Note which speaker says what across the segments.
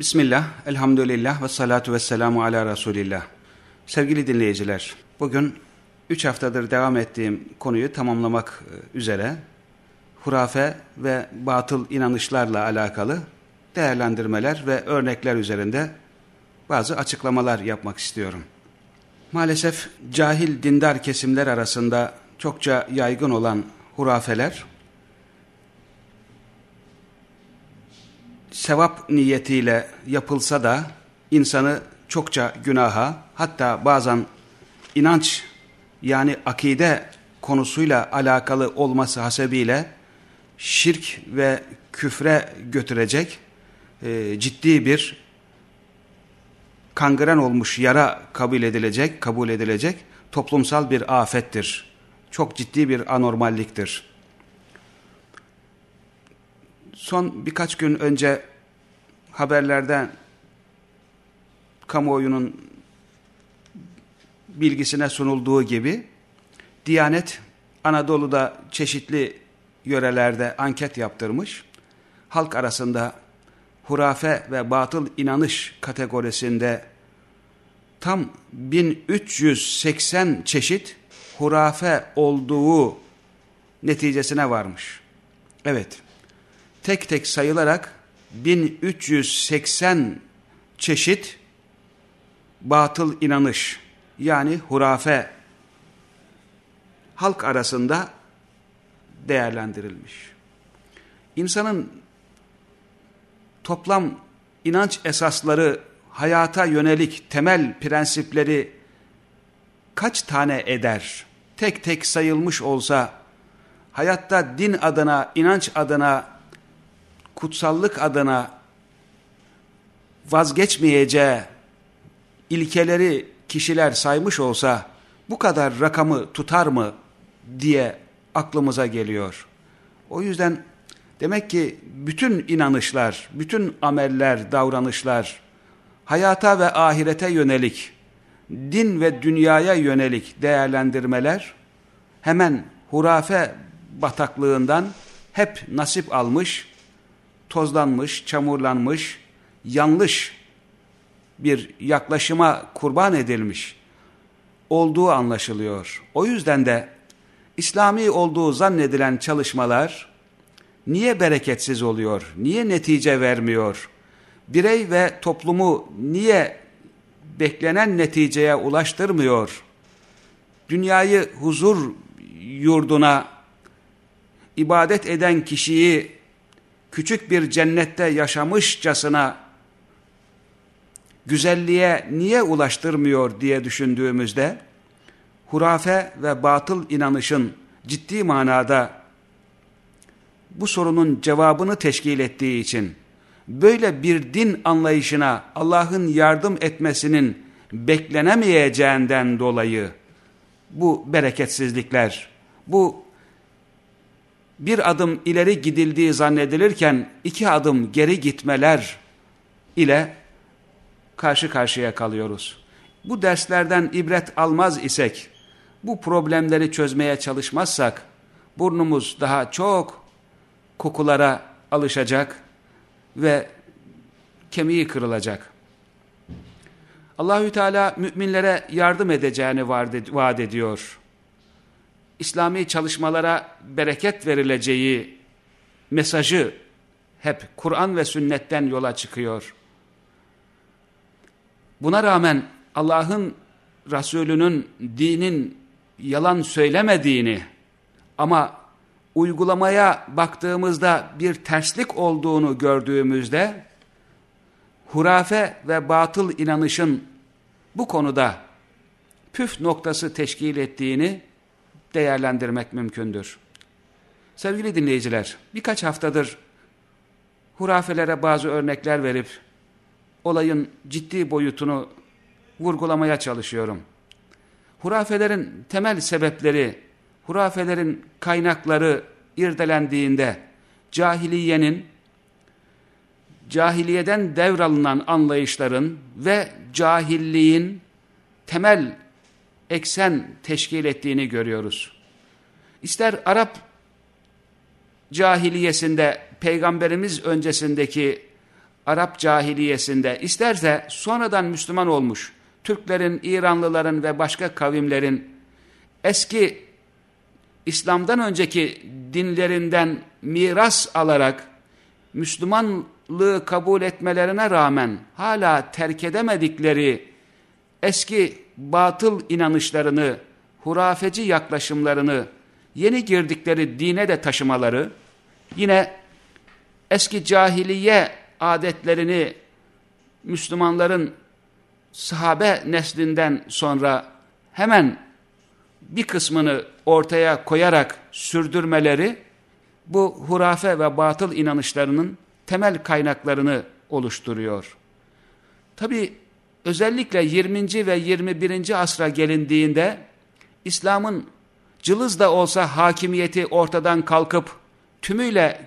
Speaker 1: Bismillah, elhamdülillah ve salatu ve selamu ala Resulillah. Sevgili dinleyiciler, bugün 3 haftadır devam ettiğim konuyu tamamlamak e, üzere hurafe ve batıl inanışlarla alakalı değerlendirmeler ve örnekler üzerinde bazı açıklamalar yapmak istiyorum. Maalesef cahil dindar kesimler arasında çokça yaygın olan hurafeler, sevap niyetiyle yapılsa da insanı çokça günaha, hatta bazen inanç yani akide konusuyla alakalı olması hasebiyle şirk ve küfre götürecek e, ciddi bir kangren olmuş yara kabul edilecek, kabul edilecek toplumsal bir afettir. Çok ciddi bir anormalliktir. Son birkaç gün önce haberlerden kamuoyunun bilgisine sunulduğu gibi Diyanet Anadolu'da çeşitli yörelerde anket yaptırmış. Halk arasında hurafe ve batıl inanış kategorisinde tam 1380 çeşit hurafe olduğu neticesine varmış. Evet, tek tek sayılarak 1380 çeşit batıl inanış yani hurafe halk arasında değerlendirilmiş. İnsanın toplam inanç esasları, hayata yönelik temel prensipleri kaç tane eder? Tek tek sayılmış olsa, hayatta din adına, inanç adına, kutsallık adına vazgeçmeyeceği ilkeleri kişiler saymış olsa, bu kadar rakamı tutar mı diye aklımıza geliyor. O yüzden demek ki bütün inanışlar, bütün ameller, davranışlar, hayata ve ahirete yönelik, din ve dünyaya yönelik değerlendirmeler hemen hurafe bataklığından hep nasip almış, tozlanmış, çamurlanmış, yanlış bir yaklaşıma kurban edilmiş olduğu anlaşılıyor. O yüzden de İslami olduğu zannedilen çalışmalar niye bereketsiz oluyor, niye netice vermiyor, birey ve toplumu niye beklenen neticeye ulaştırmıyor, dünyayı huzur yurduna ibadet eden kişiyi küçük bir cennette yaşamışçasına güzelliğe niye ulaştırmıyor diye düşündüğümüzde, hurafe ve batıl inanışın ciddi manada bu sorunun cevabını teşkil ettiği için böyle bir din anlayışına Allah'ın yardım etmesinin beklenemeyeceğinden dolayı bu bereketsizlikler, bu bir adım ileri gidildiği zannedilirken iki adım geri gitmeler ile karşı karşıya kalıyoruz. Bu derslerden ibret almaz isek, bu problemleri çözmeye çalışmazsak, burnumuz daha çok kokulara alışacak ve kemiği kırılacak. Allahü Teala müminlere yardım edeceğini vaat ediyor. İslami çalışmalara bereket verileceği mesajı hep Kur'an ve sünnetten yola çıkıyor. Buna rağmen Allah'ın Resulünün dinin yalan söylemediğini ama uygulamaya baktığımızda bir terslik olduğunu gördüğümüzde hurafe ve batıl inanışın bu konuda püf noktası teşkil ettiğini değerlendirmek mümkündür. Sevgili dinleyiciler, birkaç haftadır hurafelere bazı örnekler verip olayın ciddi boyutunu vurgulamaya çalışıyorum. Hurafelerin temel sebepleri, hurafelerin kaynakları irdelendiğinde cahiliyenin, cahiliyeden devralınan anlayışların ve cahilliğin temel eksen teşkil ettiğini görüyoruz. İster Arap cahiliyesinde peygamberimiz öncesindeki Arap cahiliyesinde isterse sonradan Müslüman olmuş Türklerin, İranlıların ve başka kavimlerin eski İslam'dan önceki dinlerinden miras alarak Müslümanlığı kabul etmelerine rağmen hala terk edemedikleri eski batıl inanışlarını, hurafeci yaklaşımlarını, yeni girdikleri dine de taşımaları, yine eski cahiliye adetlerini Müslümanların sahabe neslinden sonra hemen bir kısmını ortaya koyarak sürdürmeleri bu hurafe ve batıl inanışlarının temel kaynaklarını oluşturuyor. Tabi özellikle 20. ve 21. asra gelindiğinde İslam'ın cılız da olsa hakimiyeti ortadan kalkıp tümüyle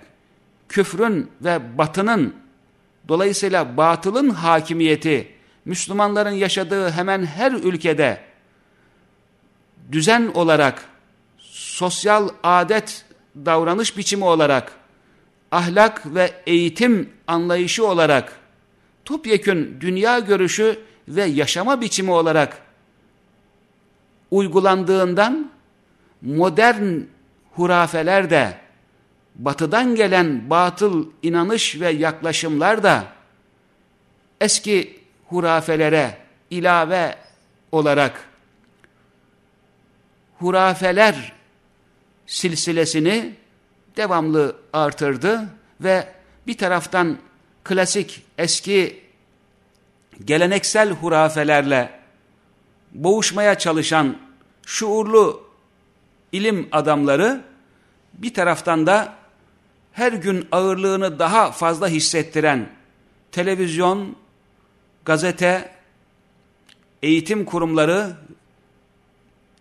Speaker 1: küfrün ve batının dolayısıyla batılın hakimiyeti Müslümanların yaşadığı hemen her ülkede düzen olarak, sosyal adet davranış biçimi olarak, ahlak ve eğitim anlayışı olarak, topyekün dünya görüşü ve yaşama biçimi olarak uygulandığından modern hurafeler de, batıdan gelen batıl inanış ve yaklaşımlar da eski hurafelere ilave olarak hurafeler silsilesini devamlı artırdı ve bir taraftan klasik eski geleneksel hurafelerle boğuşmaya çalışan şuurlu ilim adamları bir taraftan da her gün ağırlığını daha fazla hissettiren televizyon, gazete, eğitim kurumları,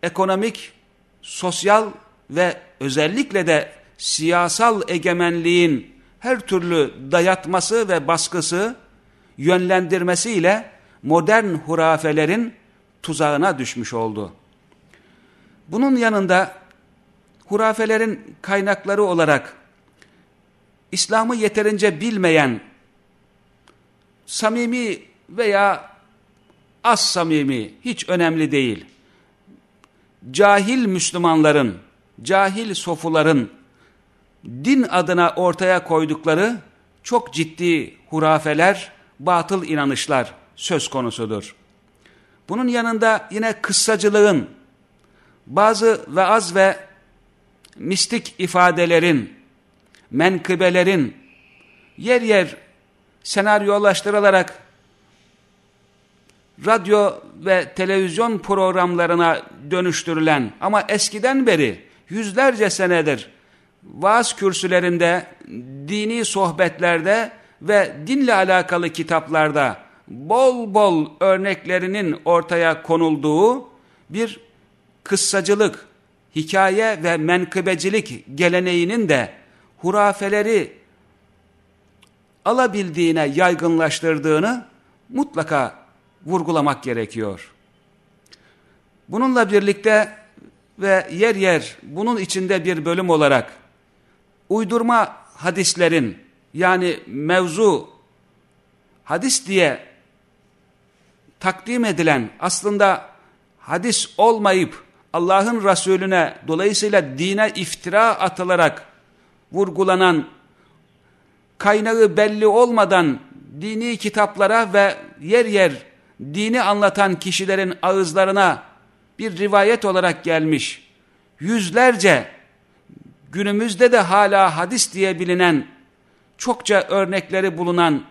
Speaker 1: ekonomik, sosyal ve özellikle de siyasal egemenliğin her türlü dayatması ve baskısı, yönlendirmesiyle modern hurafelerin tuzağına düşmüş oldu. Bunun yanında hurafelerin kaynakları olarak İslam'ı yeterince bilmeyen, samimi veya az samimi hiç önemli değil. Cahil Müslümanların, cahil sofuların din adına ortaya koydukları çok ciddi hurafeler, batıl inanışlar söz konusudur. Bunun yanında yine kıssacılığın, bazı vaaz ve mistik ifadelerin, menkıbelerin yer yer senaryolaştırılarak radyo ve televizyon programlarına dönüştürülen ama eskiden beri yüzlerce senedir vaaz kürsülerinde, dini sohbetlerde ve dinle alakalı kitaplarda bol bol örneklerinin ortaya konulduğu bir kıssacılık, hikaye ve menkıbecilik geleneğinin de hurafeleri alabildiğine yaygınlaştırdığını mutlaka vurgulamak gerekiyor. Bununla birlikte ve yer yer bunun içinde bir bölüm olarak uydurma hadislerin yani mevzu hadis diye takdim edilen aslında hadis olmayıp Allah'ın Resulüne dolayısıyla dine iftira atılarak vurgulanan kaynağı belli olmadan dini kitaplara ve yer yer dini anlatan kişilerin ağızlarına bir rivayet olarak gelmiş. Yüzlerce günümüzde de hala hadis diye bilinen çokça örnekleri bulunan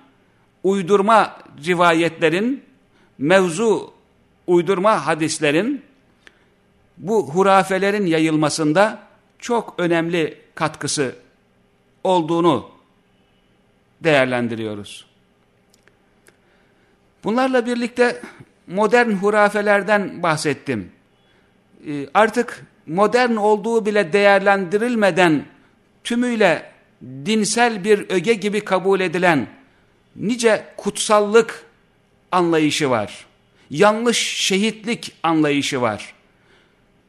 Speaker 1: uydurma rivayetlerin, mevzu uydurma hadislerin bu hurafelerin yayılmasında çok önemli katkısı olduğunu değerlendiriyoruz. Bunlarla birlikte modern hurafelerden bahsettim. Ee, artık modern olduğu bile değerlendirilmeden tümüyle dinsel bir öge gibi kabul edilen nice kutsallık anlayışı var. Yanlış şehitlik anlayışı var.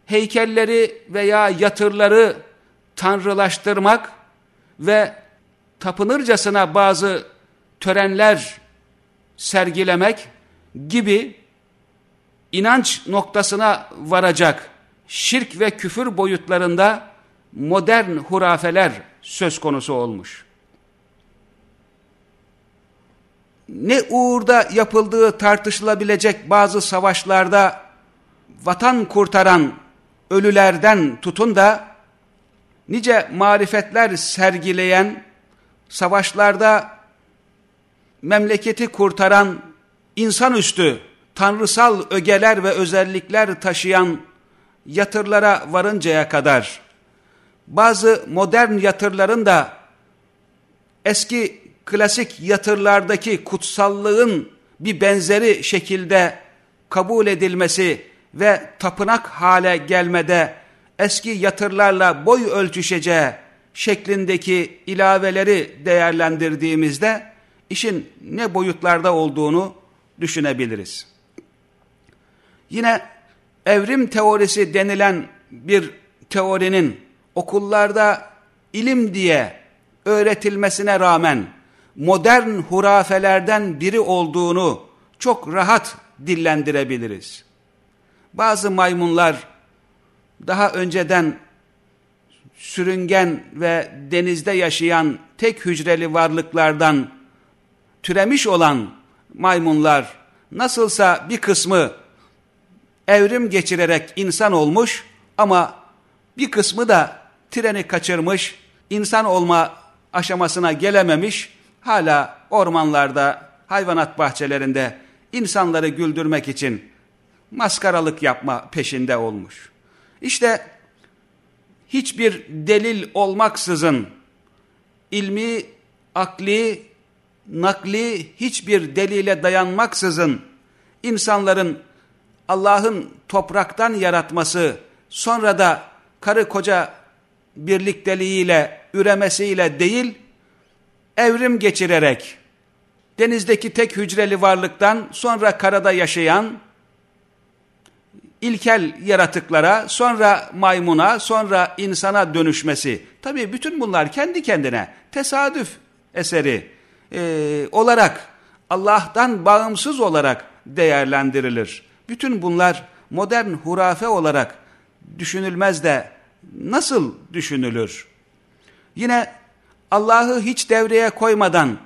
Speaker 1: Heykelleri veya yatırları tanrılaştırmak ve tapınırcasına bazı törenler sergilemek gibi inanç noktasına varacak şirk ve küfür boyutlarında modern hurafeler söz konusu olmuş. Ne uğurda yapıldığı tartışılabilecek bazı savaşlarda vatan kurtaran ölülerden tutun da nice marifetler sergileyen, savaşlarda memleketi kurtaran insanüstü, tanrısal ögeler ve özellikler taşıyan yatırlara varıncaya kadar bazı modern yatırların da eski klasik yatırlardaki kutsallığın bir benzeri şekilde kabul edilmesi ve tapınak hale gelmede eski yatırlarla boy ölçüşeceği şeklindeki ilaveleri değerlendirdiğimizde işin ne boyutlarda olduğunu düşünebiliriz. Yine evrim teorisi denilen bir teorinin okullarda ilim diye öğretilmesine rağmen modern hurafelerden biri olduğunu çok rahat dillendirebiliriz. Bazı maymunlar daha önceden sürüngen ve denizde yaşayan tek hücreli varlıklardan türemiş olan maymunlar nasılsa bir kısmı evrim geçirerek insan olmuş ama bir kısmı da treni kaçırmış, insan olma aşamasına gelememiş, hala ormanlarda, hayvanat bahçelerinde insanları güldürmek için maskaralık yapma peşinde olmuş. İşte hiçbir delil olmaksızın ilmi, akli, nakli hiçbir delile dayanmaksızın insanların Allah'ın topraktan yaratması sonra da karı koca birlikteliğiyle, üremesiyle değil, evrim geçirerek, denizdeki tek hücreli varlıktan sonra karada yaşayan, ilkel yaratıklara, sonra maymuna, sonra insana dönüşmesi. Tabii bütün bunlar kendi kendine tesadüf eseri e, olarak, Allah'tan bağımsız olarak değerlendirilir. Bütün bunlar modern hurafe olarak düşünülmez de nasıl düşünülür? Yine Allah'ı hiç devreye koymadan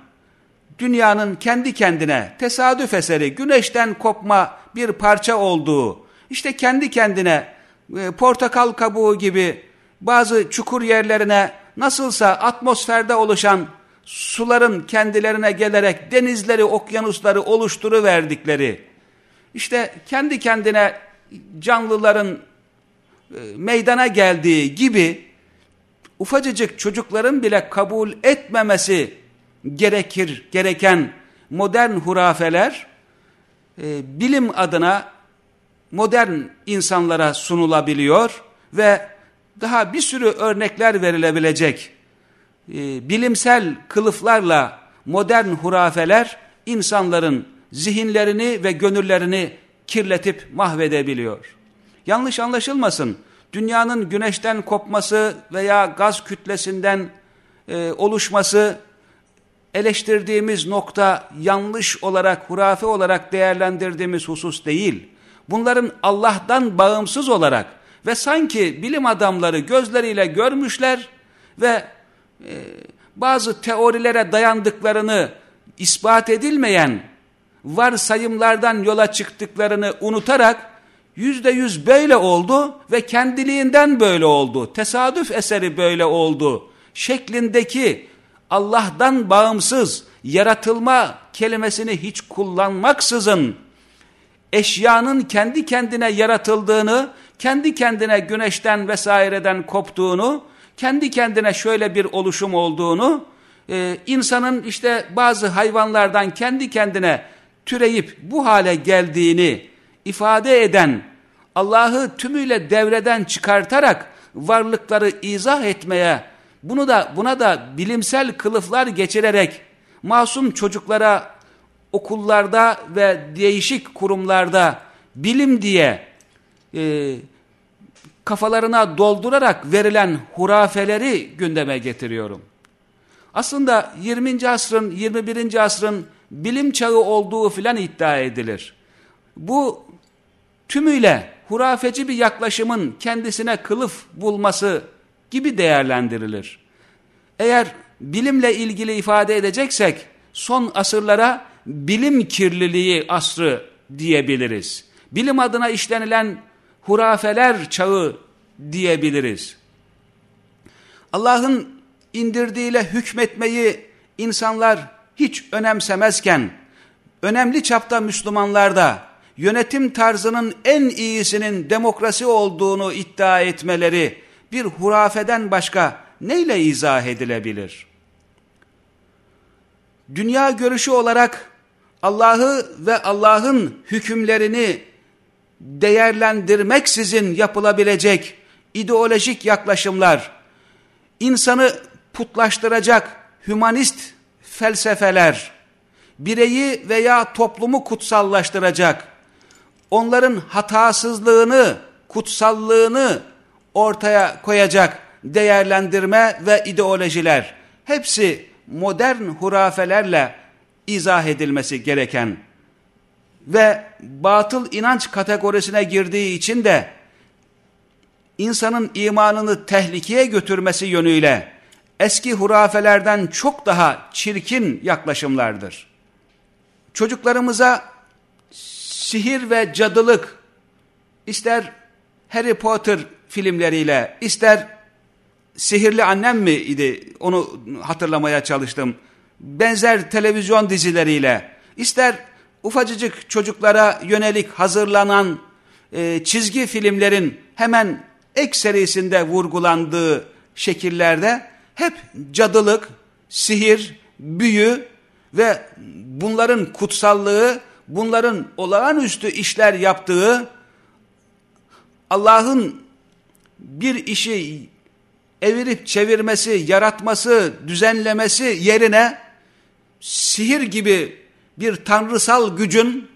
Speaker 1: dünyanın kendi kendine tesadüf eseri güneşten kopma bir parça olduğu, işte kendi kendine e, portakal kabuğu gibi bazı çukur yerlerine nasılsa atmosferde oluşan suların kendilerine gelerek denizleri, okyanusları oluşturuverdikleri, işte kendi kendine canlıların meydana geldiği gibi ufacıcık çocukların bile kabul etmemesi gerekir, gereken modern hurafeler e, bilim adına modern insanlara sunulabiliyor ve daha bir sürü örnekler verilebilecek e, bilimsel kılıflarla modern hurafeler insanların zihinlerini ve gönüllerini kirletip mahvedebiliyor. Yanlış anlaşılmasın. Dünyanın güneşten kopması veya gaz kütlesinden e, oluşması eleştirdiğimiz nokta yanlış olarak, hurafe olarak değerlendirdiğimiz husus değil. Bunların Allah'tan bağımsız olarak ve sanki bilim adamları gözleriyle görmüşler ve e, bazı teorilere dayandıklarını ispat edilmeyen varsayımlardan yola çıktıklarını unutarak yüzde yüz böyle oldu ve kendiliğinden böyle oldu. Tesadüf eseri böyle oldu. Şeklindeki Allah'tan bağımsız yaratılma kelimesini hiç kullanmaksızın eşyanın kendi kendine yaratıldığını, kendi kendine güneşten vesaireden koptuğunu, kendi kendine şöyle bir oluşum olduğunu, e, insanın işte bazı hayvanlardan kendi kendine türeyip bu hale geldiğini ifade eden, Allah'ı tümüyle devreden çıkartarak varlıkları izah etmeye, bunu da buna da bilimsel kılıflar geçirerek masum çocuklara okullarda ve değişik kurumlarda bilim diye e, kafalarına doldurarak verilen hurafeleri gündeme getiriyorum. Aslında 20. asrın, 21. asrın bilim çağı olduğu filan iddia edilir. Bu tümüyle hurafeci bir yaklaşımın kendisine kılıf bulması gibi değerlendirilir. Eğer bilimle ilgili ifade edeceksek son asırlara bilim kirliliği asrı diyebiliriz. Bilim adına işlenilen hurafeler çağı diyebiliriz. Allah'ın indirdiğiyle hükmetmeyi insanlar hiç önemsemezken, önemli çapta Müslümanlarda yönetim tarzının en iyisinin demokrasi olduğunu iddia etmeleri bir hurafeden başka neyle izah edilebilir? Dünya görüşü olarak Allah'ı ve Allah'ın hükümlerini değerlendirmeksizin yapılabilecek ideolojik yaklaşımlar, insanı putlaştıracak hümanist felsefeler, bireyi veya toplumu kutsallaştıracak, onların hatasızlığını, kutsallığını ortaya koyacak değerlendirme ve ideolojiler, hepsi modern hurafelerle izah edilmesi gereken ve batıl inanç kategorisine girdiği için de insanın imanını tehlikeye götürmesi yönüyle eski hurafelerden çok daha çirkin yaklaşımlardır. Çocuklarımıza sihir ve cadılık ister Harry Potter filmleriyle ister Sihirli Annem mi idi onu hatırlamaya çalıştım. Benzer televizyon dizileriyle ister ufacıcık çocuklara yönelik hazırlanan e, çizgi filmlerin hemen ek serisinde vurgulandığı şekillerde hep cadılık, sihir, büyü ve bunların kutsallığı, bunların olağanüstü işler yaptığı, Allah'ın bir işi evirip çevirmesi, yaratması, düzenlemesi yerine sihir gibi bir tanrısal gücün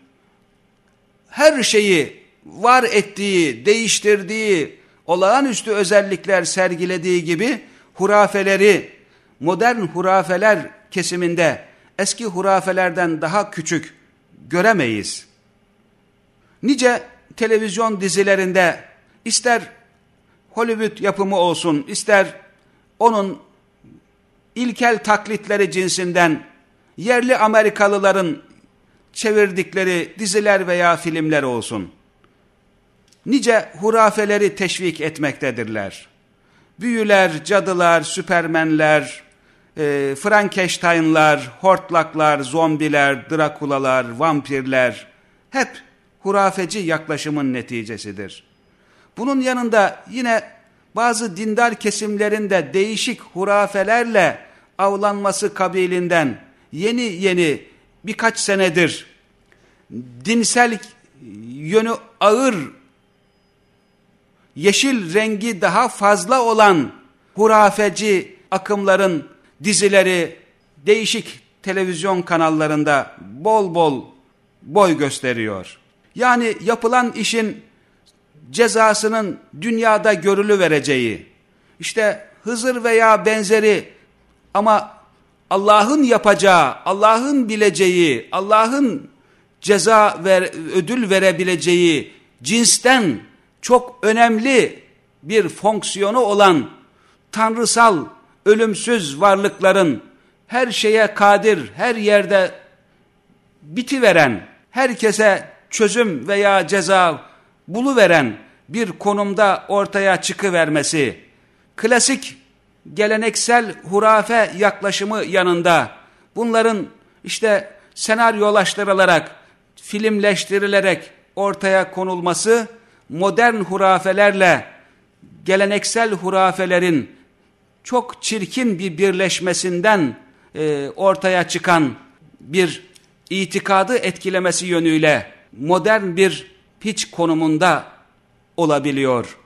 Speaker 1: her şeyi var ettiği, değiştirdiği, olağanüstü özellikler sergilediği gibi hurafeleri, modern hurafeler kesiminde eski hurafelerden daha küçük göremeyiz. Nice televizyon dizilerinde ister Hollywood yapımı olsun, ister onun ilkel taklitleri cinsinden yerli Amerikalıların çevirdikleri diziler veya filmler olsun. Nice hurafeleri teşvik etmektedirler. Büyüler, cadılar, süpermenler, e, Frankenstein'lar, hortlaklar, zombiler, drakulalar, vampirler hep hurafeci yaklaşımın neticesidir. Bunun yanında yine bazı dindar kesimlerinde değişik hurafelerle avlanması kabilinden yeni yeni birkaç senedir dinsel yönü ağır, yeşil rengi daha fazla olan hurafeci akımların dizileri değişik televizyon kanallarında bol bol boy gösteriyor. Yani yapılan işin cezasının dünyada görülü vereceği, işte Hızır veya benzeri ama Allah'ın yapacağı, Allah'ın bileceği, Allah'ın ceza ver, ödül verebileceği cinsten çok önemli bir fonksiyonu olan tanrısal, ölümsüz varlıkların her şeye kadir, her yerde bitiveren, herkese çözüm veya ceza buluveren bir konumda ortaya çıkıvermesi, klasik geleneksel hurafe yaklaşımı yanında bunların işte senaryolaştırılarak, filmleştirilerek ortaya konulması modern hurafelerle geleneksel hurafelerin çok çirkin bir birleşmesinden e, ortaya çıkan bir itikadı etkilemesi yönüyle modern bir hiç konumunda olabiliyor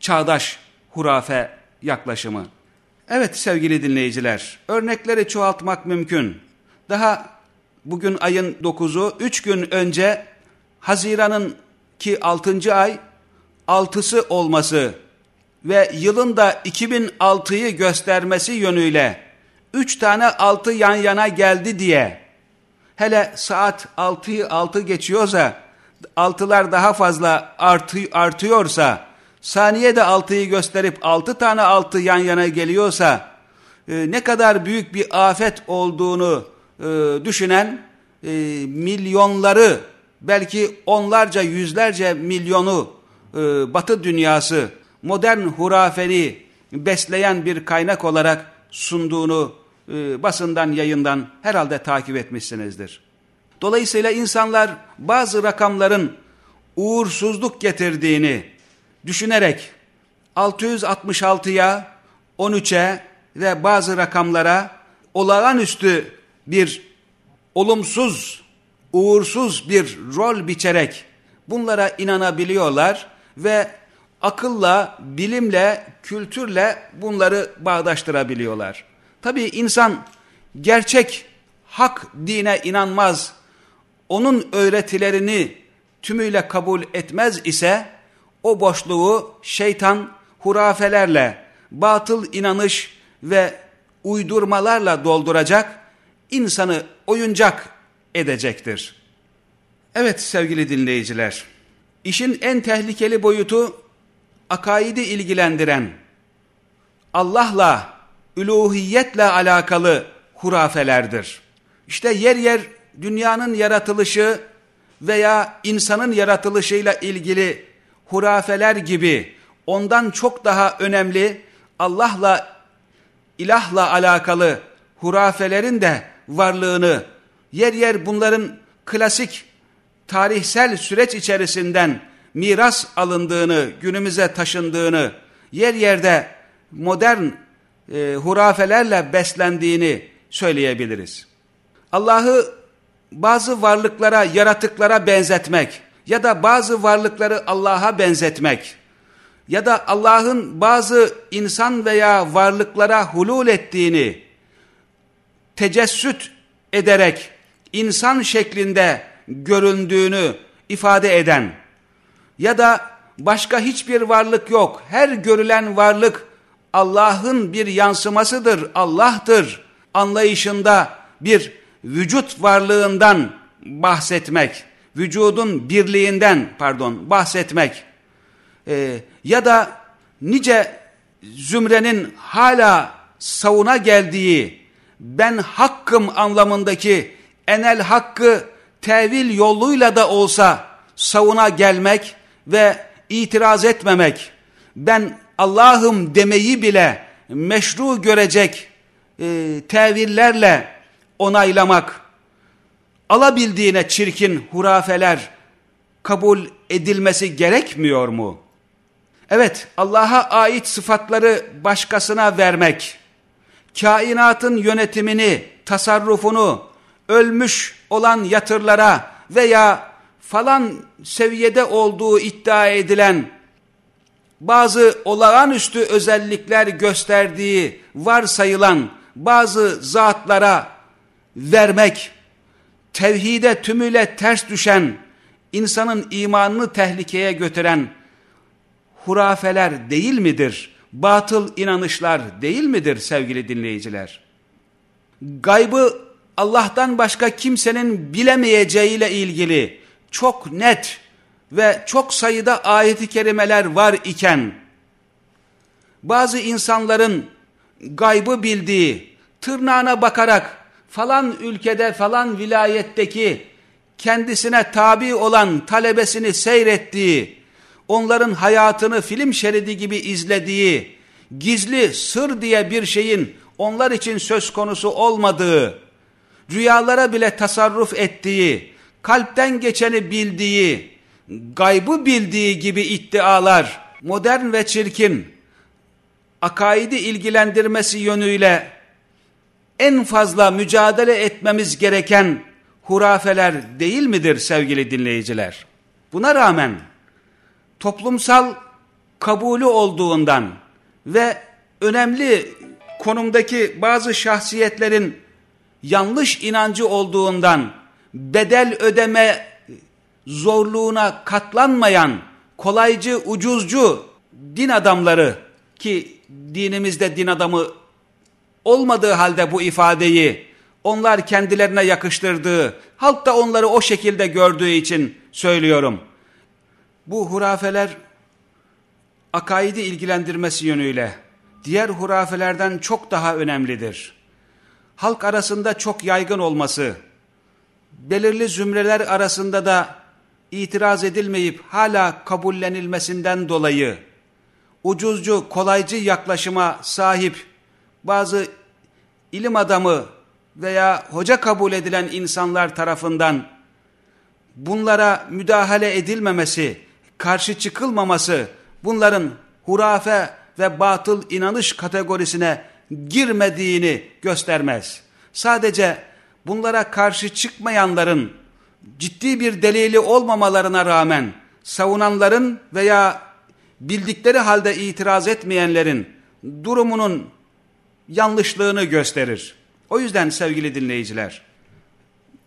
Speaker 1: çağdaş hurafe yaklaşımı. Evet sevgili dinleyiciler, örnekleri çoğaltmak mümkün. Daha bugün ayın 9'u, 3 gün önce Haziran'ın ki 6. ay 6'sı olması ve yılın da 2006'yı göstermesi yönüyle üç tane altı yan yana geldi diye. Hele saat altıyı altı geçiyorsa altılar daha fazla artı, artıyorsa saniye de altıyı gösterip altı tane altı yan yana geliyorsa e, ne kadar büyük bir afet olduğunu e, düşünen e, milyonları belki onlarca yüzlerce milyonu e, batı dünyası modern hurafeni besleyen bir kaynak olarak sunduğunu e, basından yayından herhalde takip etmişsinizdir. Dolayısıyla insanlar bazı rakamların uğursuzluk getirdiğini düşünerek 666'ya, 13'e ve bazı rakamlara olağanüstü bir olumsuz, uğursuz bir rol biçerek bunlara inanabiliyorlar ve akılla, bilimle, kültürle bunları bağdaştırabiliyorlar. Tabii insan gerçek hak dine inanmaz, onun öğretilerini tümüyle kabul etmez ise o boşluğu şeytan hurafelerle, batıl inanış ve uydurmalarla dolduracak, insanı oyuncak edecektir. Evet sevgili dinleyiciler, işin en tehlikeli boyutu akaidi ilgilendiren, Allah'la, üluhiyetle alakalı hurafelerdir. İşte yer yer dünyanın yaratılışı veya insanın yaratılışıyla ilgili hurafeler gibi ondan çok daha önemli Allah'la ilahla alakalı hurafelerin de varlığını yer yer bunların klasik tarihsel süreç içerisinden miras alındığını, günümüze taşındığını, yer yerde modern e, hurafelerle beslendiğini söyleyebiliriz. Allah'ı bazı varlıklara, yaratıklara benzetmek ya da bazı varlıkları Allah'a benzetmek ya da Allah'ın bazı insan veya varlıklara hulul ettiğini tecessüt ederek insan şeklinde göründüğünü ifade eden ya da başka hiçbir varlık yok. Her görülen varlık Allah'ın bir yansımasıdır, Allah'tır anlayışında bir vücut varlığından bahsetmek, vücudun birliğinden pardon bahsetmek e, ya da nice zümrenin hala savuna geldiği ben hakkım anlamındaki enel hakkı tevil yoluyla da olsa savuna gelmek ve itiraz etmemek, ben Allah'ım demeyi bile meşru görecek e, tevillerle onaylamak, alabildiğine çirkin hurafeler kabul edilmesi gerekmiyor mu? Evet, Allah'a ait sıfatları başkasına vermek, kainatın yönetimini, tasarrufunu ölmüş olan yatırlara veya falan seviyede olduğu iddia edilen bazı olağanüstü özellikler gösterdiği varsayılan bazı zatlara vermek, tevhide tümüyle ters düşen, insanın imanını tehlikeye götüren hurafeler değil midir? Batıl inanışlar değil midir sevgili dinleyiciler? Gaybı Allah'tan başka kimsenin bilemeyeceğiyle ilgili çok net ve çok sayıda ayeti kerimeler var iken bazı insanların gaybı bildiği, tırnağına bakarak falan ülkede falan vilayetteki kendisine tabi olan talebesini seyrettiği, onların hayatını film şeridi gibi izlediği, gizli sır diye bir şeyin onlar için söz konusu olmadığı, rüyalara bile tasarruf ettiği, kalpten geçeni bildiği, gaybı bildiği gibi iddialar, modern ve çirkin, akaidi ilgilendirmesi yönüyle en fazla mücadele etmemiz gereken hurafeler değil midir sevgili dinleyiciler? Buna rağmen toplumsal kabulü olduğundan ve önemli konumdaki bazı şahsiyetlerin yanlış inancı olduğundan bedel ödeme zorluğuna katlanmayan kolaycı, ucuzcu din adamları ki dinimizde din adamı olmadığı halde bu ifadeyi onlar kendilerine yakıştırdığı, halk da onları o şekilde gördüğü için söylüyorum. Bu hurafeler akaidi ilgilendirmesi yönüyle diğer hurafelerden çok daha önemlidir. Halk arasında çok yaygın olması, belirli zümreler arasında da itiraz edilmeyip hala kabullenilmesinden dolayı ucuzcu, kolaycı yaklaşıma sahip bazı ilim adamı veya hoca kabul edilen insanlar tarafından bunlara müdahale edilmemesi, karşı çıkılmaması, bunların hurafe ve batıl inanış kategorisine girmediğini göstermez. Sadece bunlara karşı çıkmayanların ciddi bir delili olmamalarına rağmen savunanların veya bildikleri halde itiraz etmeyenlerin durumunun yanlışlığını gösterir. O yüzden sevgili dinleyiciler,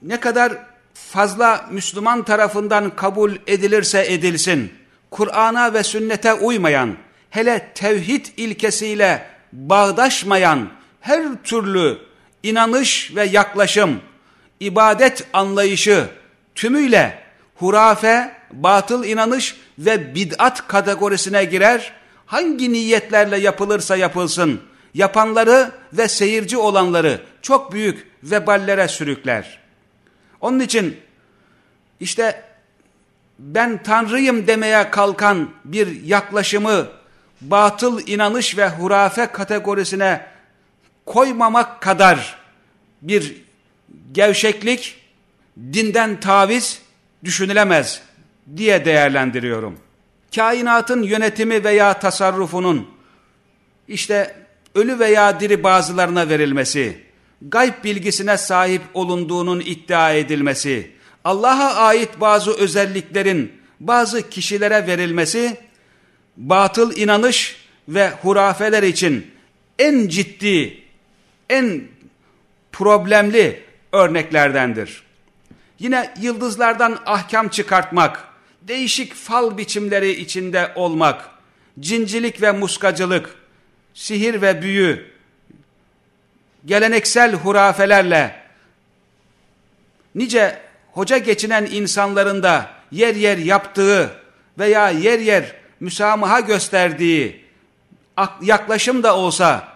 Speaker 1: ne kadar fazla Müslüman tarafından kabul edilirse edilsin, Kur'an'a ve sünnete uymayan, hele tevhid ilkesiyle bağdaşmayan her türlü inanış ve yaklaşım, ibadet anlayışı tümüyle hurafe, batıl inanış ve bid'at kategorisine girer, hangi niyetlerle yapılırsa yapılsın, yapanları ve seyirci olanları çok büyük veballere sürükler. Onun için işte ben Tanrıyım demeye kalkan bir yaklaşımı batıl inanış ve hurafe kategorisine koymamak kadar bir gevşeklik, dinden taviz düşünülemez diye değerlendiriyorum. Kainatın yönetimi veya tasarrufunun işte ölü veya diri bazılarına verilmesi, gayb bilgisine sahip olunduğunun iddia edilmesi, Allah'a ait bazı özelliklerin bazı kişilere verilmesi, batıl inanış ve hurafeler için en ciddi, en problemli örneklerdendir. Yine yıldızlardan ahkam çıkartmak, değişik fal biçimleri içinde olmak, cincilik ve muskacılık, sihir ve büyü, geleneksel hurafelerle nice hoca geçinen insanların da yer yer yaptığı veya yer yer müsamaha gösterdiği yaklaşım da olsa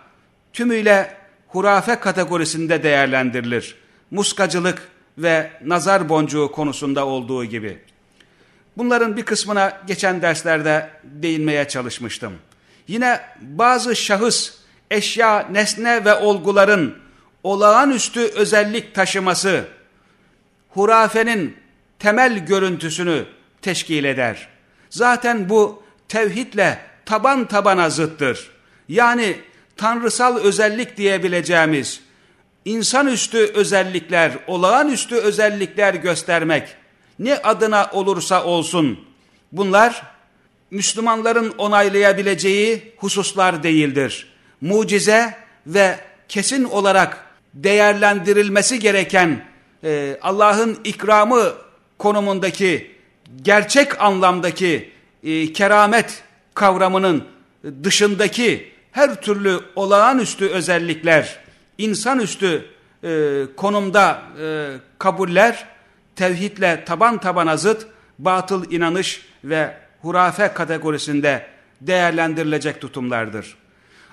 Speaker 1: tümüyle hurafe kategorisinde değerlendirilir. Muskacılık ve nazar boncuğu konusunda olduğu gibi. Bunların bir kısmına geçen derslerde değinmeye çalışmıştım. Yine bazı şahıs, eşya, nesne ve olguların olağanüstü özellik taşıması, hurafenin temel görüntüsünü teşkil eder. Zaten bu tevhidle taban tabana zıttır. Yani tanrısal özellik diyebileceğimiz insanüstü özellikler, olağanüstü özellikler göstermek ne adına olursa olsun bunlar Müslümanların onaylayabileceği hususlar değildir. Mucize ve kesin olarak değerlendirilmesi gereken e, Allah'ın ikramı konumundaki gerçek anlamdaki e, keramet kavramının dışındaki her türlü olağanüstü özellikler, insanüstü e, konumda e, kabuller, tevhidle taban tabana zıt, batıl inanış ve hurafe kategorisinde değerlendirilecek tutumlardır.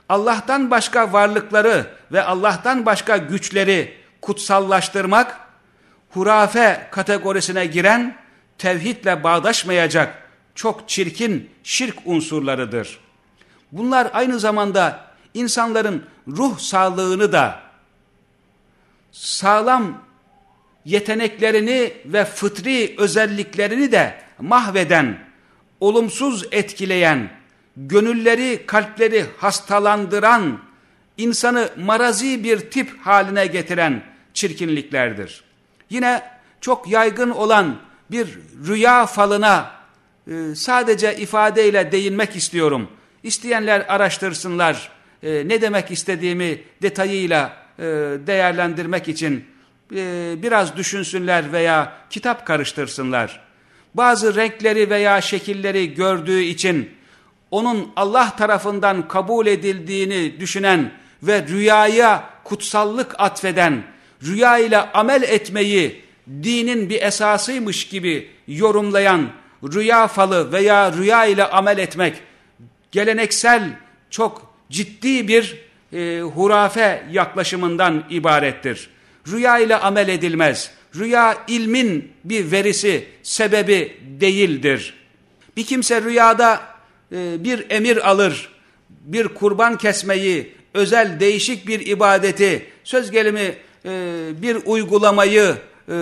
Speaker 1: Allah'tan başka varlıkları ve Allah'tan başka güçleri kutsallaştırmak, hurafe kategorisine giren, tevhidle bağdaşmayacak çok çirkin şirk unsurlarıdır. Bunlar aynı zamanda insanların ruh sağlığını da sağlam yeteneklerini ve fıtri özelliklerini de mahveden, olumsuz etkileyen, gönülleri, kalpleri hastalandıran, insanı marazi bir tip haline getiren çirkinliklerdir. Yine çok yaygın olan bir rüya falına e, sadece ifadeyle değinmek istiyorum. İsteyenler araştırsınlar. E, ne demek istediğimi detayıyla e, değerlendirmek için e, biraz düşünsünler veya kitap karıştırsınlar. Bazı renkleri veya şekilleri gördüğü için onun Allah tarafından kabul edildiğini düşünen ve rüyaya kutsallık atfeden, rüya ile amel etmeyi dinin bir esasıymış gibi yorumlayan rüya falı veya rüya ile amel etmek geleneksel çok ciddi bir e, hurafe yaklaşımından ibarettir. Rüya ile amel edilmez. Rüya ilmin bir verisi, sebebi değildir. Bir kimse rüyada e, bir emir alır, bir kurban kesmeyi, özel değişik bir ibadeti, söz gelimi e, bir uygulamayı, e,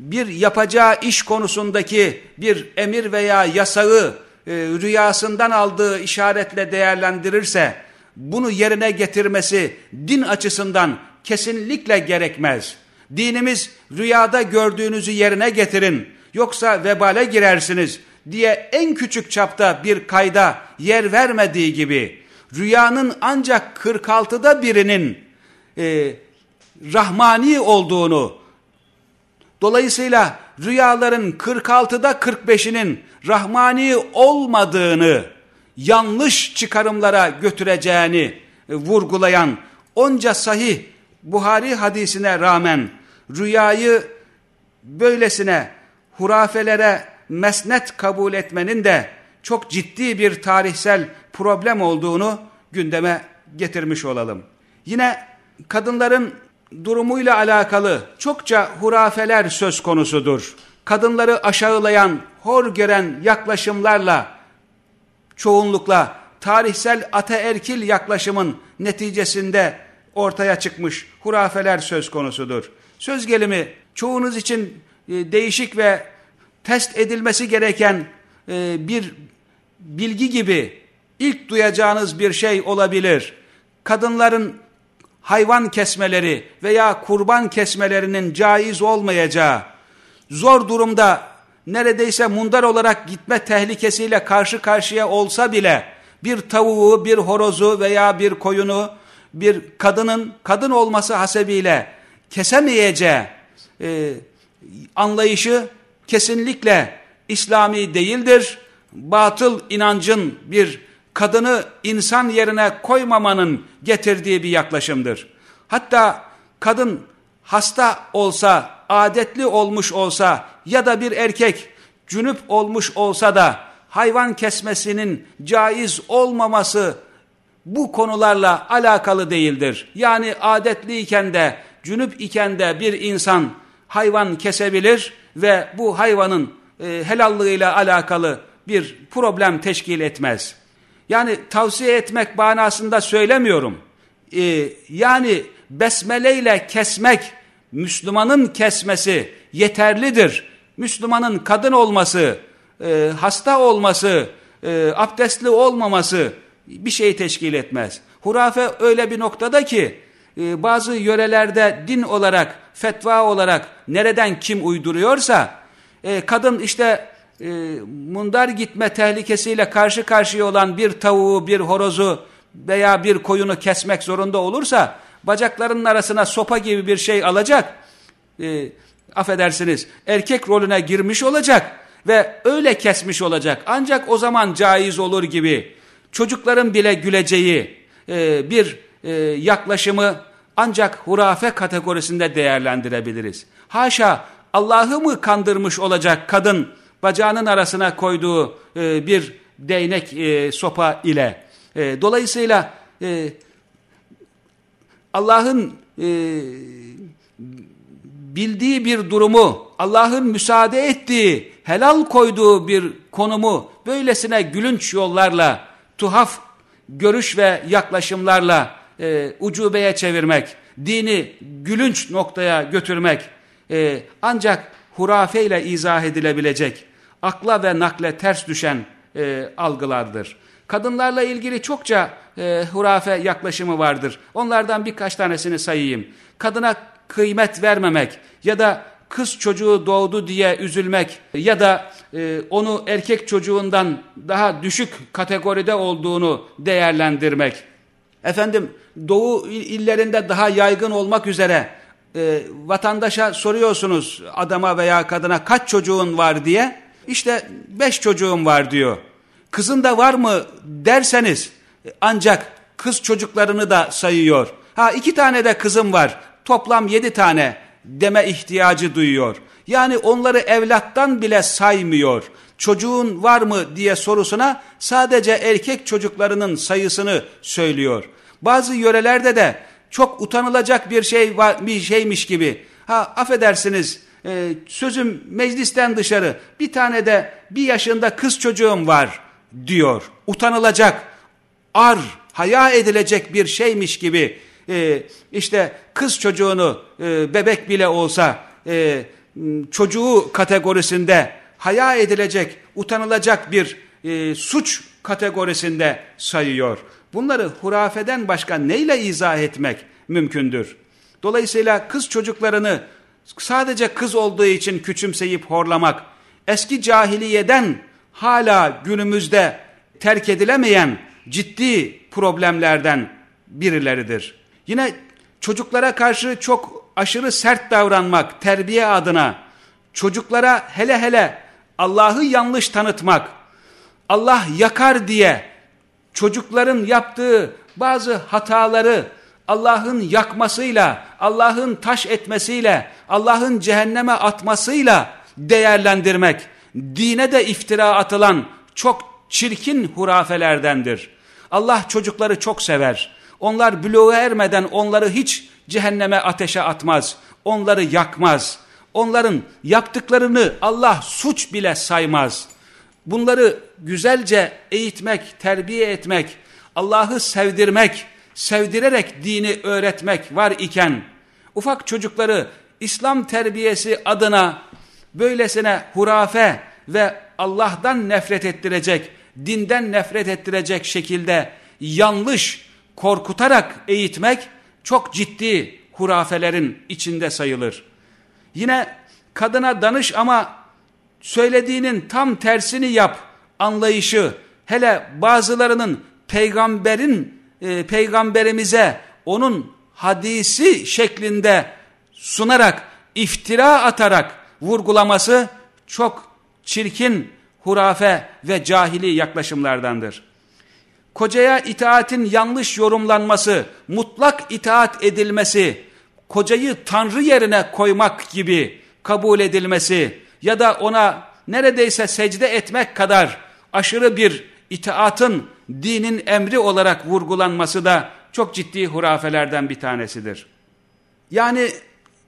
Speaker 1: bir yapacağı iş konusundaki bir emir veya yasağı e, rüyasından aldığı işaretle değerlendirirse, bunu yerine getirmesi din açısından kesinlikle gerekmez. Dinimiz rüyada gördüğünüzü yerine getirin yoksa vebale girersiniz diye en küçük çapta bir kayda yer vermediği gibi rüyanın ancak 46'da birinin e, rahmani olduğunu dolayısıyla rüyaların 46'da 45'inin rahmani olmadığını yanlış çıkarımlara götüreceğini e, vurgulayan onca sahih Buhari hadisine rağmen rüyayı böylesine hurafelere mesnet kabul etmenin de çok ciddi bir tarihsel problem olduğunu gündeme getirmiş olalım. Yine kadınların durumuyla alakalı çokça hurafeler söz konusudur. Kadınları aşağılayan, hor gören yaklaşımlarla çoğunlukla tarihsel ataerkil yaklaşımın neticesinde ortaya çıkmış hurafeler söz konusudur. Söz gelimi çoğunuz için e, değişik ve test edilmesi gereken e, bir bilgi gibi ilk duyacağınız bir şey olabilir. Kadınların hayvan kesmeleri veya kurban kesmelerinin caiz olmayacağı, zor durumda neredeyse mundar olarak gitme tehlikesiyle karşı karşıya olsa bile bir tavuğu, bir horozu veya bir koyunu bir kadının kadın olması hasebiyle kesemeyeceği e, anlayışı kesinlikle İslami değildir. Batıl inancın bir kadını insan yerine koymamanın getirdiği bir yaklaşımdır. Hatta kadın hasta olsa, adetli olmuş olsa ya da bir erkek cünüp olmuş olsa da hayvan kesmesinin caiz olmaması bu konularla alakalı değildir. Yani adetliyken de cünüp iken de bir insan hayvan kesebilir ve bu hayvanın e, helallığıyla alakalı bir problem teşkil etmez. Yani tavsiye etmek manasında söylemiyorum. Ee, yani besmeleyle kesmek, Müslümanın kesmesi yeterlidir. Müslümanın kadın olması, e, hasta olması, e, abdestli olmaması bir şey teşkil etmez. Hurafe öyle bir noktada ki e, bazı yörelerde din olarak, fetva olarak nereden kim uyduruyorsa e, kadın işte e, mundar gitme tehlikesiyle karşı karşıya olan bir tavuğu, bir horozu veya bir koyunu kesmek zorunda olursa bacaklarının arasına sopa gibi bir şey alacak. E, affedersiniz erkek rolüne girmiş olacak ve öyle kesmiş olacak. Ancak o zaman caiz olur gibi çocukların bile güleceği e, bir e, yaklaşımı ancak hurafe kategorisinde değerlendirebiliriz. Haşa Allah'ı mı kandırmış olacak kadın bacağının arasına koyduğu e, bir değnek e, sopa ile. E, dolayısıyla e, Allah'ın e, bildiği bir durumu, Allah'ın müsaade ettiği, helal koyduğu bir konumu böylesine gülünç yollarla, tuhaf görüş ve yaklaşımlarla e, ucubeye çevirmek, dini gülünç noktaya götürmek e, ancak hurafeyle izah edilebilecek akla ve nakle ters düşen e, algılardır. Kadınlarla ilgili çokça e, hurafe yaklaşımı vardır. Onlardan birkaç tanesini sayayım. Kadına kıymet vermemek ya da kız çocuğu doğdu diye üzülmek ya da e, onu erkek çocuğundan daha düşük kategoride olduğunu değerlendirmek. Efendim doğu illerinde daha yaygın olmak üzere e, vatandaşa soruyorsunuz adama veya kadına kaç çocuğun var diye. İşte beş çocuğum var diyor. Kızın da var mı derseniz ancak kız çocuklarını da sayıyor. Ha iki tane de kızım var toplam yedi tane deme ihtiyacı duyuyor. Yani onları evlattan bile saymıyor. Çocuğun var mı diye sorusuna sadece erkek çocuklarının sayısını söylüyor. Bazı yörelerde de çok utanılacak bir şey var, bir şeymiş gibi. Ha affedersiniz e, sözüm meclisten dışarı bir tane de bir yaşında kız çocuğum var diyor. Utanılacak, ar, haya edilecek bir şeymiş gibi e, işte kız çocuğunu e, bebek bile olsa e, çocuğu kategorisinde haya edilecek, utanılacak bir e, suç kategorisinde sayıyor. Bunları hurafeden başka neyle izah etmek mümkündür? Dolayısıyla kız çocuklarını sadece kız olduğu için küçümseyip horlamak, eski cahiliyeden hala günümüzde terk edilemeyen ciddi problemlerden birileridir. Yine çocuklara karşı çok aşırı sert davranmak, terbiye adına, çocuklara hele hele Allah'ı yanlış tanıtmak, Allah yakar diye çocukların yaptığı bazı hataları Allah'ın yakmasıyla, Allah'ın taş etmesiyle, Allah'ın cehenneme atmasıyla değerlendirmek, dine de iftira atılan çok çirkin hurafelerdendir. Allah çocukları çok sever. Onlar bloğa ermeden onları hiç cehenneme ateşe atmaz. Onları yakmaz. Onların yaptıklarını Allah suç bile saymaz. Bunları güzelce eğitmek, terbiye etmek, Allah'ı sevdirmek, sevdirerek dini öğretmek var iken, ufak çocukları İslam terbiyesi adına böylesine hurafe ve Allah'tan nefret ettirecek, dinden nefret ettirecek şekilde yanlış korkutarak eğitmek çok ciddi hurafelerin içinde sayılır. Yine kadına danış ama söylediğinin tam tersini yap anlayışı hele bazılarının peygamberin e, peygamberimize onun hadisi şeklinde sunarak iftira atarak vurgulaması çok çirkin hurafe ve cahili yaklaşımlardandır. Kocaya itaatin yanlış yorumlanması, mutlak itaat edilmesi, kocayı tanrı yerine koymak gibi kabul edilmesi ya da ona neredeyse secde etmek kadar aşırı bir itaatın dinin emri olarak vurgulanması da çok ciddi hurafelerden bir tanesidir. Yani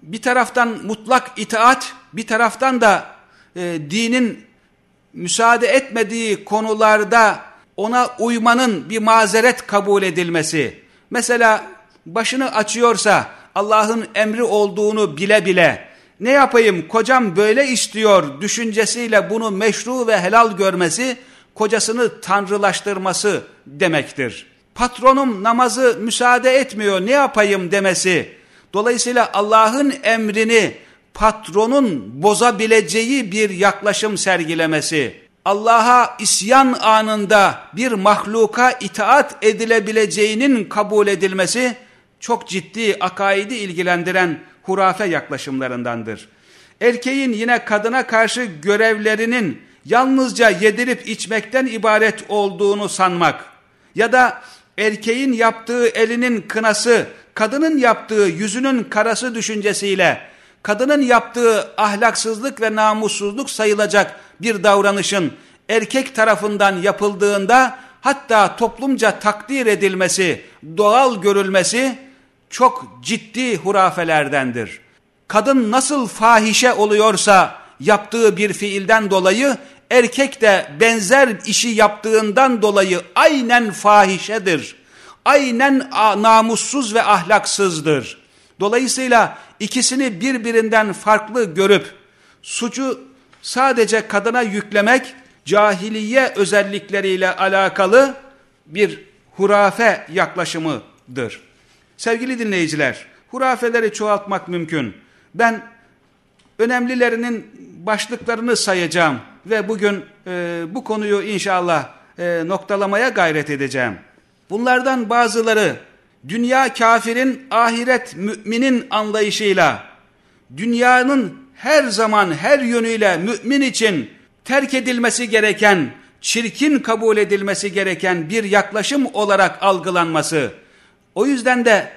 Speaker 1: bir taraftan mutlak itaat, bir taraftan da e, dinin müsaade etmediği konularda ona uymanın bir mazeret kabul edilmesi. Mesela başını açıyorsa Allah'ın emri olduğunu bile bile ne yapayım kocam böyle istiyor düşüncesiyle bunu meşru ve helal görmesi kocasını tanrılaştırması demektir. Patronum namazı müsaade etmiyor ne yapayım demesi. Dolayısıyla Allah'ın emrini patronun bozabileceği bir yaklaşım sergilemesi Allah'a isyan anında bir mahluka itaat edilebileceğinin kabul edilmesi çok ciddi akaidi ilgilendiren hurafe yaklaşımlarındandır. Erkeğin yine kadına karşı görevlerinin yalnızca yedirip içmekten ibaret olduğunu sanmak ya da erkeğin yaptığı elinin kınası, kadının yaptığı yüzünün karası düşüncesiyle kadının yaptığı ahlaksızlık ve namussuzluk sayılacak bir davranışın erkek tarafından yapıldığında hatta toplumca takdir edilmesi, doğal görülmesi çok ciddi hurafelerdendir. Kadın nasıl fahişe oluyorsa yaptığı bir fiilden dolayı erkek de benzer işi yaptığından dolayı aynen fahişedir. Aynen namussuz ve ahlaksızdır. Dolayısıyla ikisini birbirinden farklı görüp suçu sadece kadına yüklemek cahiliye özellikleriyle alakalı bir hurafe yaklaşımıdır. Sevgili dinleyiciler, hurafeleri çoğaltmak mümkün. Ben önemlilerinin başlıklarını sayacağım ve bugün e, bu konuyu inşallah e, noktalamaya gayret edeceğim. Bunlardan bazıları dünya kafirin, ahiret müminin anlayışıyla, dünyanın her zaman her yönüyle mümin için terk edilmesi gereken, çirkin kabul edilmesi gereken bir yaklaşım olarak algılanması, o yüzden de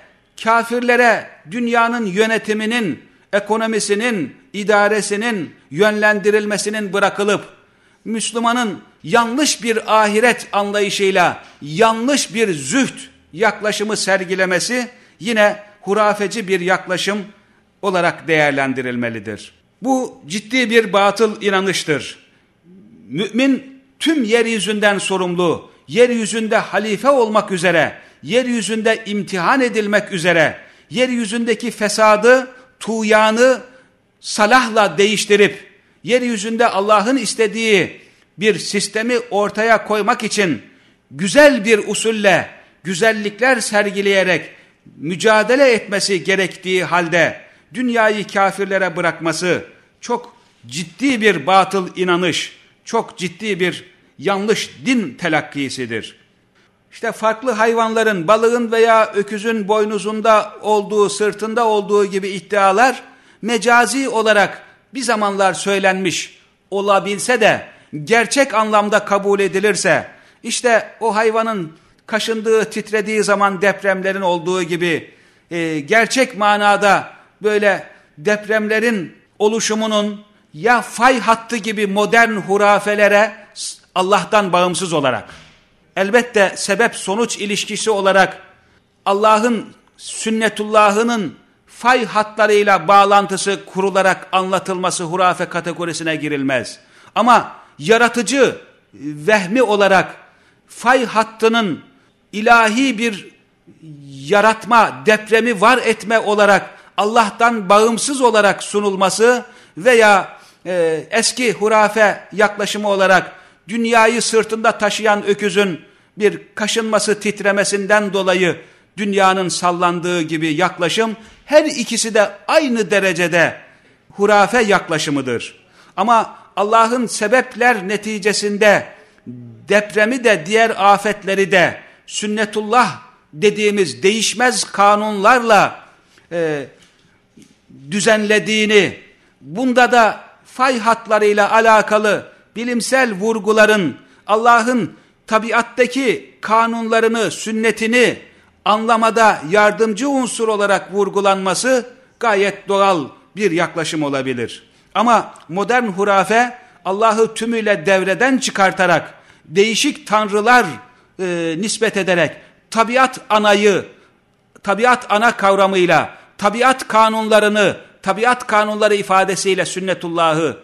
Speaker 1: kafirlere dünyanın yönetiminin, ekonomisinin, idaresinin yönlendirilmesinin bırakılıp, Müslümanın yanlış bir ahiret anlayışıyla yanlış bir züht yaklaşımı sergilemesi yine hurafeci bir yaklaşım olarak değerlendirilmelidir. Bu ciddi bir batıl inanıştır. Mümin tüm yeryüzünden sorumlu, yeryüzünde halife olmak üzere, yeryüzünde imtihan edilmek üzere, yeryüzündeki fesadı, tuğyanı salahla değiştirip, yeryüzünde Allah'ın istediği bir sistemi ortaya koymak için güzel bir usulle, güzellikler sergileyerek mücadele etmesi gerektiği halde dünyayı kafirlere bırakması çok ciddi bir batıl inanış, çok ciddi bir yanlış din telakkisidir. İşte farklı hayvanların, balığın veya öküzün boynuzunda olduğu, sırtında olduğu gibi iddialar mecazi olarak bir zamanlar söylenmiş olabilse de gerçek anlamda kabul edilirse işte o hayvanın kaşındığı, titrediği zaman depremlerin olduğu gibi e, gerçek manada böyle depremlerin oluşumunun ya fay hattı gibi modern hurafelere Allah'tan bağımsız olarak elbette sebep sonuç ilişkisi olarak Allah'ın sünnetullahının fay hatlarıyla bağlantısı kurularak anlatılması hurafe kategorisine girilmez. Ama yaratıcı vehmi olarak fay hattının ilahi bir yaratma, depremi var etme olarak Allah'tan bağımsız olarak sunulması veya e, eski hurafe yaklaşımı olarak dünyayı sırtında taşıyan öküzün bir kaşınması titremesinden dolayı dünyanın sallandığı gibi yaklaşım her ikisi de aynı derecede hurafe yaklaşımıdır. Ama Allah'ın sebepler neticesinde depremi de diğer afetleri de sünnetullah dediğimiz değişmez kanunlarla e, düzenlediğini, bunda da fay hatlarıyla alakalı bilimsel vurguların Allah'ın tabiattaki kanunlarını, sünnetini anlamada yardımcı unsur olarak vurgulanması gayet doğal bir yaklaşım olabilir. Ama modern hurafe Allah'ı tümüyle devreden çıkartarak değişik tanrılar e, nispet ederek tabiat anayı, tabiat ana kavramıyla, tabiat kanunlarını, tabiat kanunları ifadesiyle sünnetullahı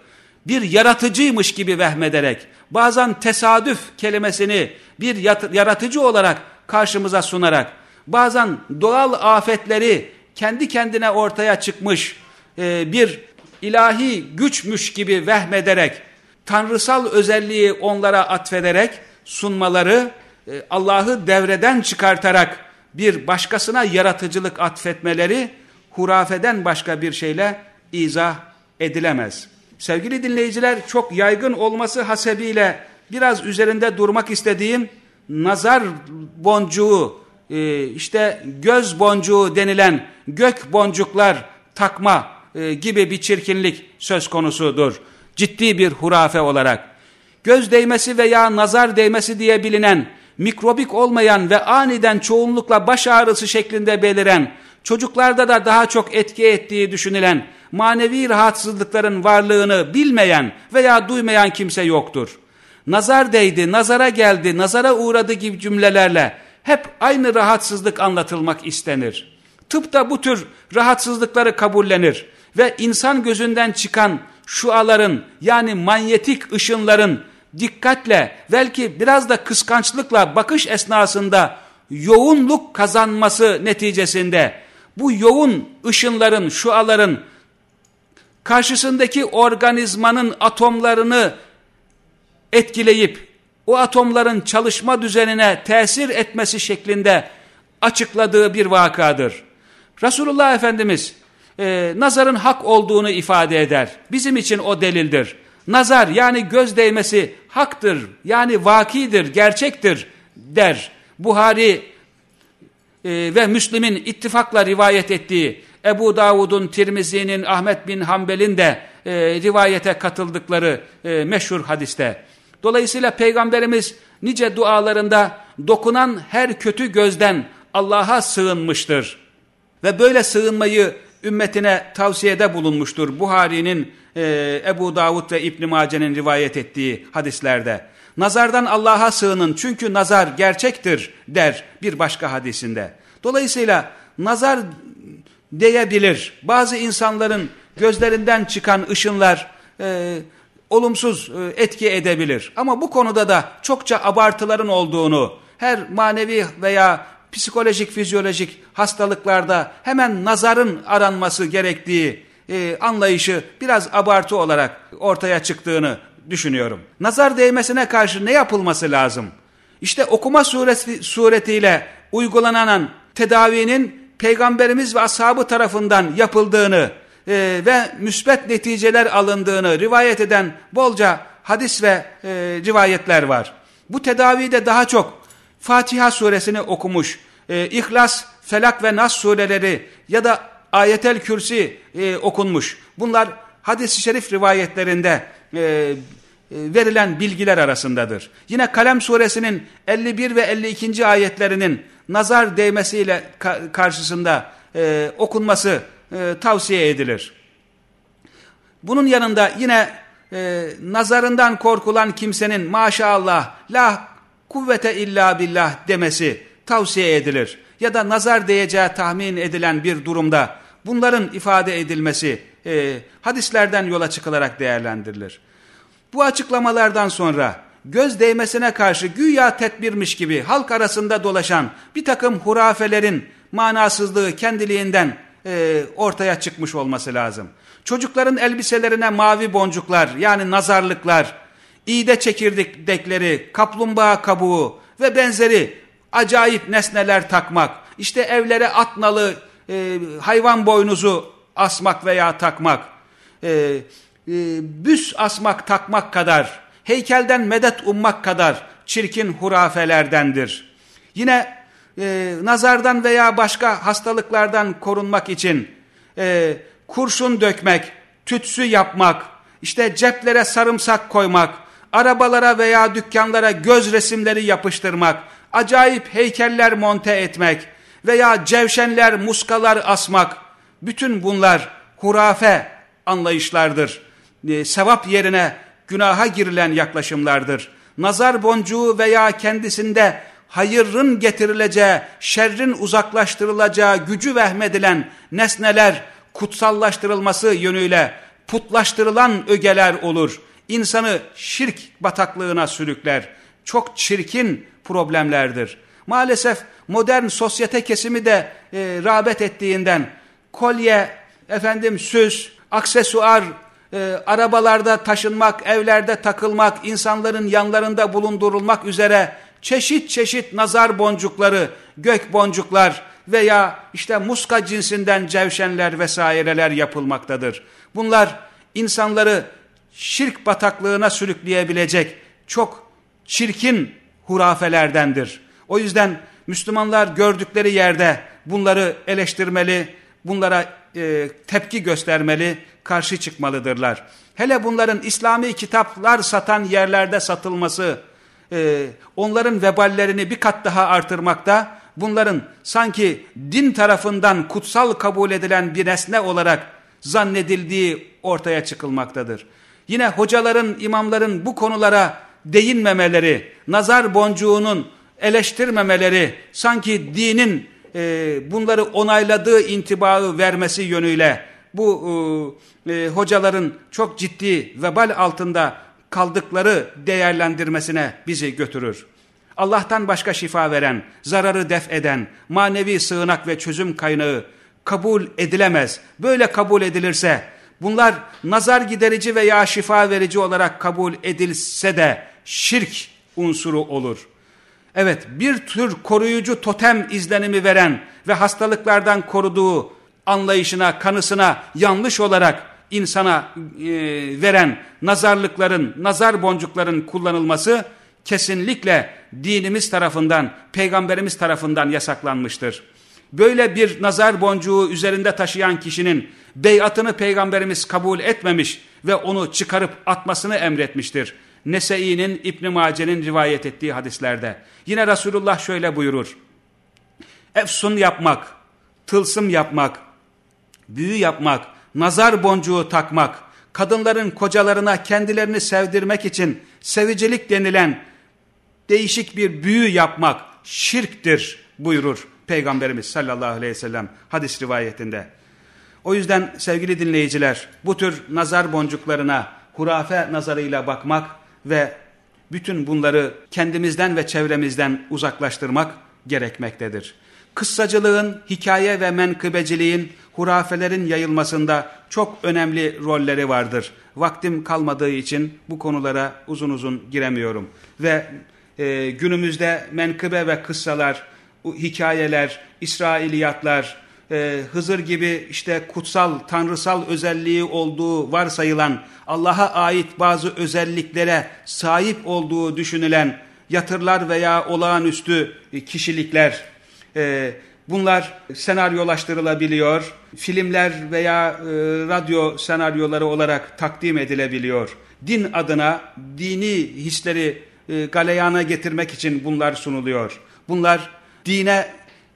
Speaker 1: bir yaratıcıymış gibi vehmederek, bazen tesadüf kelimesini bir yaratıcı olarak karşımıza sunarak, bazen doğal afetleri kendi kendine ortaya çıkmış e, bir ilahi güçmüş gibi vehmederek, tanrısal özelliği onlara atfederek sunmaları, e, Allah'ı devreden çıkartarak bir başkasına yaratıcılık atfetmeleri hurafeden başka bir şeyle izah edilemez. Sevgili dinleyiciler çok yaygın olması hasebiyle biraz üzerinde durmak istediğim nazar boncuğu, e, işte göz boncuğu denilen gök boncuklar takma e, gibi bir çirkinlik söz konusudur. Ciddi bir hurafe olarak. Göz değmesi veya nazar değmesi diye bilinen, mikrobik olmayan ve aniden çoğunlukla baş ağrısı şeklinde beliren, çocuklarda da daha çok etki ettiği düşünülen, manevi rahatsızlıkların varlığını bilmeyen veya duymayan kimse yoktur. Nazar değdi, nazara geldi, nazara uğradı gibi cümlelerle hep aynı rahatsızlık anlatılmak istenir. Tıpta bu tür rahatsızlıkları kabullenir ve insan gözünden çıkan şuaların yani manyetik ışınların dikkatle belki biraz da kıskançlıkla bakış esnasında yoğunluk kazanması neticesinde bu yoğun ışınların, şuaların karşısındaki organizmanın atomlarını etkileyip o atomların çalışma düzenine tesir etmesi şeklinde açıkladığı bir vakadır. Resulullah Efendimiz e, nazarın hak olduğunu ifade eder. Bizim için o delildir. Nazar yani göz değmesi haktır yani vakidir, gerçektir der. Buhari e, ve Müslim'in ittifakla rivayet ettiği Ebu Davud'un, Tirmizi'nin, Ahmet bin Hanbel'in de e, rivayete katıldıkları e, meşhur hadiste. Dolayısıyla Peygamberimiz nice dualarında dokunan her kötü gözden Allah'a sığınmıştır. Ve böyle sığınmayı ümmetine tavsiyede bulunmuştur. Buhari'nin, e, Ebu Davud ve İbn Mace'nin rivayet ettiği hadislerde. Nazardan Allah'a sığının çünkü nazar gerçektir der bir başka hadisinde. Dolayısıyla nazar diyebilir. Bazı insanların gözlerinden çıkan ışınlar e, olumsuz e, etki edebilir. Ama bu konuda da çokça abartıların olduğunu, her manevi veya psikolojik, fizyolojik hastalıklarda hemen nazarın aranması gerektiği e, anlayışı biraz abartı olarak ortaya çıktığını düşünüyorum. Nazar değmesine karşı ne yapılması lazım? İşte okuma sureti, suretiyle uygulanan tedavinin Peygamberimiz ve ashabı tarafından yapıldığını e, ve müsbet neticeler alındığını rivayet eden bolca hadis ve e, rivayetler var. Bu tedavide daha çok Fatiha suresini okumuş, e, İhlas, Felak ve Nas sureleri ya da Ayetel Kürsi e, okunmuş. Bunlar hadis-i şerif rivayetlerinde e, e, verilen bilgiler arasındadır. Yine Kalem suresinin 51 ve 52. ayetlerinin nazar değmesiyle ka karşısında e, okunması e, tavsiye edilir. Bunun yanında yine e, nazarından korkulan kimsenin maşallah la kuvvete illa billah demesi tavsiye edilir. Ya da nazar değeceği tahmin edilen bir durumda bunların ifade edilmesi e, hadislerden yola çıkılarak değerlendirilir. Bu açıklamalardan sonra göz değmesine karşı güya tedbirmiş gibi halk arasında dolaşan bir takım hurafelerin manasızlığı kendiliğinden e, ortaya çıkmış olması lazım. Çocukların elbiselerine mavi boncuklar yani nazarlıklar, iğde çekirdekleri, kaplumbağa kabuğu ve benzeri acayip nesneler takmak, işte evlere atnalı e, hayvan boynuzu asmak veya takmak, e, e, büs asmak takmak kadar, heykelden medet ummak kadar çirkin hurafelerdendir. Yine e, nazardan veya başka hastalıklardan korunmak için e, kurşun dökmek, tütsü yapmak, işte ceplere sarımsak koymak, arabalara veya dükkanlara göz resimleri yapıştırmak, acayip heykeller monte etmek veya cevşenler, muskalar asmak, bütün bunlar hurafe anlayışlardır. E, sevap yerine günaha girilen yaklaşımlardır. Nazar boncuğu veya kendisinde hayırın getirileceği, şerrin uzaklaştırılacağı gücü vehmedilen nesneler kutsallaştırılması yönüyle putlaştırılan ögeler olur. İnsanı şirk bataklığına sürükler. Çok çirkin problemlerdir. Maalesef modern sosyete kesimi de e, rağbet ettiğinden kolye, efendim süs, aksesuar, e, arabalarda taşınmak, evlerde takılmak, insanların yanlarında bulundurulmak üzere çeşit çeşit nazar boncukları, gök boncuklar veya işte muska cinsinden cevşenler vesaireler yapılmaktadır. Bunlar insanları şirk bataklığına sürükleyebilecek çok çirkin hurafelerdendir. O yüzden Müslümanlar gördükleri yerde bunları eleştirmeli, bunlara e, tepki göstermeli, karşı çıkmalıdırlar. Hele bunların İslami kitaplar satan yerlerde satılması, e, onların veballerini bir kat daha artırmakta, bunların sanki din tarafından kutsal kabul edilen bir nesne olarak zannedildiği ortaya çıkılmaktadır. Yine hocaların, imamların bu konulara değinmemeleri, nazar boncuğunun eleştirmemeleri, sanki dinin e, bunları onayladığı intibağı vermesi yönüyle bu e, e, hocaların çok ciddi vebal altında kaldıkları değerlendirmesine bizi götürür. Allah'tan başka şifa veren, zararı def eden, manevi sığınak ve çözüm kaynağı kabul edilemez. Böyle kabul edilirse bunlar nazar giderici veya şifa verici olarak kabul edilse de şirk unsuru olur. Evet bir tür koruyucu totem izlenimi veren ve hastalıklardan koruduğu anlayışına, kanısına yanlış olarak insana e, veren nazarlıkların, nazar boncukların kullanılması kesinlikle dinimiz tarafından, peygamberimiz tarafından yasaklanmıştır. Böyle bir nazar boncuğu üzerinde taşıyan kişinin beyatını peygamberimiz kabul etmemiş ve onu çıkarıp atmasını emretmiştir. Nese'inin İbn Mace'nin rivayet ettiği hadislerde. Yine Resulullah şöyle buyurur. Efsun yapmak, tılsım yapmak, büyü yapmak, nazar boncuğu takmak, kadınların kocalarına kendilerini sevdirmek için sevicilik denilen değişik bir büyü yapmak şirktir buyurur Peygamberimiz sallallahu aleyhi ve sellem hadis rivayetinde. O yüzden sevgili dinleyiciler bu tür nazar boncuklarına hurafe nazarıyla bakmak ve bütün bunları kendimizden ve çevremizden uzaklaştırmak gerekmektedir. Kıssacılığın, hikaye ve menkıbeciliğin, hurafelerin yayılmasında çok önemli rolleri vardır. Vaktim kalmadığı için bu konulara uzun uzun giremiyorum. Ve e, günümüzde menkıbe ve kıssalar, hikayeler, İsrailiyatlar, e, Hızır gibi işte kutsal, tanrısal özelliği olduğu varsayılan, Allah'a ait bazı özelliklere sahip olduğu düşünülen yatırlar veya olağanüstü kişilikler, e, bunlar senaryolaştırılabiliyor, filmler veya e, radyo senaryoları olarak takdim edilebiliyor. Din adına dini hisleri e, galeyana getirmek için bunlar sunuluyor. Bunlar dine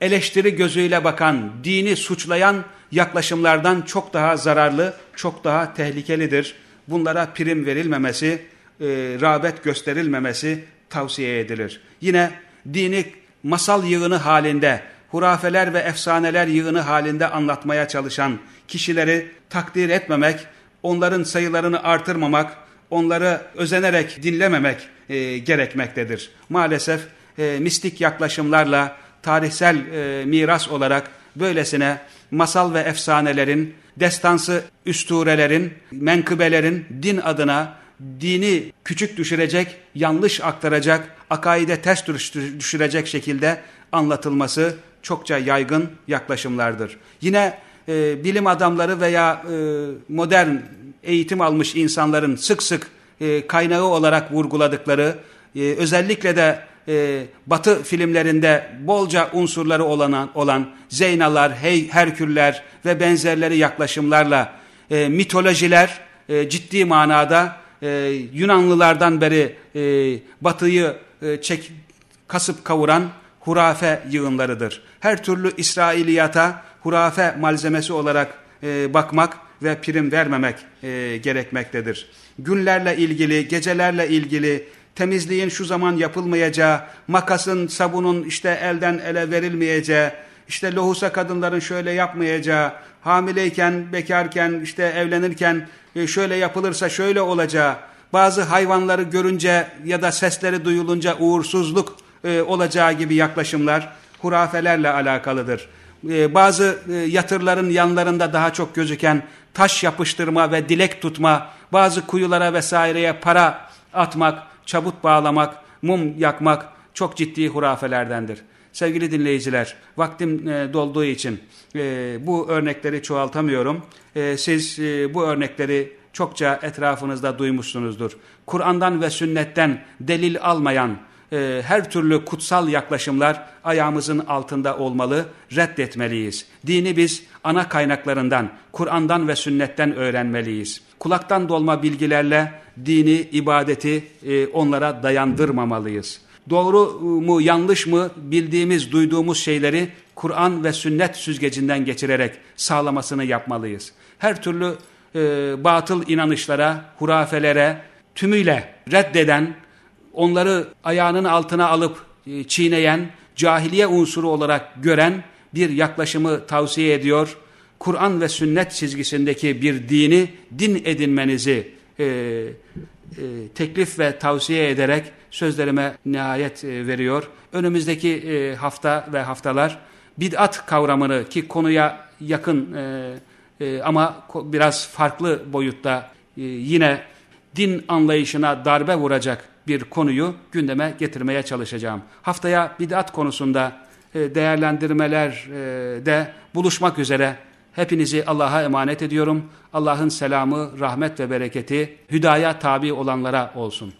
Speaker 1: eleştiri gözüyle bakan, dini suçlayan yaklaşımlardan çok daha zararlı, çok daha tehlikelidir. Bunlara prim verilmemesi, e, rağbet gösterilmemesi tavsiye edilir. Yine dini masal yığını halinde, hurafeler ve efsaneler yığını halinde anlatmaya çalışan kişileri takdir etmemek, onların sayılarını artırmamak, onları özenerek dinlememek e, gerekmektedir. Maalesef e, mistik yaklaşımlarla tarihsel e, miras olarak böylesine masal ve efsanelerin, destansı üsturelerin, menkıbelerin din adına dini küçük düşürecek, yanlış aktaracak, akaide ters düşürecek şekilde anlatılması çokça yaygın yaklaşımlardır. Yine e, bilim adamları veya e, modern eğitim almış insanların sık sık e, kaynağı olarak vurguladıkları, e, özellikle de e, Batı filmlerinde bolca unsurları olan, olan Zeynalar, Hey, Herküller ve benzerleri yaklaşımlarla e, mitolojiler e, ciddi manada e, Yunanlılardan beri e, Batı'yı e, çek, kasıp kavuran hurafe yığınlarıdır. Her türlü İsrailiyata hurafe malzemesi olarak e, bakmak ve prim vermemek e, gerekmektedir. Günlerle ilgili, gecelerle ilgili, temizliğin şu zaman yapılmayacağı, makasın, sabunun işte elden ele verilmeyeceği, işte lohusa kadınların şöyle yapmayacağı, hamileyken, bekarken, işte evlenirken şöyle yapılırsa şöyle olacağı, bazı hayvanları görünce ya da sesleri duyulunca uğursuzluk e, olacağı gibi yaklaşımlar hurafelerle alakalıdır. E, bazı yatırların yanlarında daha çok gözüken taş yapıştırma ve dilek tutma, bazı kuyulara vesaireye para atmak, çabut bağlamak, mum yakmak çok ciddi hurafelerdendir. Sevgili dinleyiciler, vaktim e, dolduğu için e, bu örnekleri çoğaltamıyorum. E, siz bu örnekleri çokça etrafınızda duymuşsunuzdur. Kur'an'dan ve sünnetten delil almayan her türlü kutsal yaklaşımlar ayağımızın altında olmalı, reddetmeliyiz. Dini biz ana kaynaklarından, Kur'an'dan ve sünnetten öğrenmeliyiz. Kulaktan dolma bilgilerle dini, ibadeti onlara dayandırmamalıyız. Doğru mu, yanlış mı bildiğimiz, duyduğumuz şeyleri Kur'an ve sünnet süzgecinden geçirerek sağlamasını yapmalıyız. Her türlü e, batıl inanışlara, hurafelere tümüyle reddeden, onları ayağının altına alıp e, çiğneyen, cahiliye unsuru olarak gören bir yaklaşımı tavsiye ediyor. Kur'an ve sünnet çizgisindeki bir dini din edinmenizi e, e, teklif ve tavsiye ederek sözlerime nihayet e, veriyor. Önümüzdeki e, hafta ve haftalar bid'at kavramını ki konuya yakın e, ama biraz farklı boyutta yine din anlayışına darbe vuracak bir konuyu gündeme getirmeye çalışacağım. Haftaya bid'at konusunda değerlendirmelerde buluşmak üzere hepinizi Allah'a emanet ediyorum. Allah'ın selamı, rahmet ve bereketi hüdaya tabi olanlara olsun.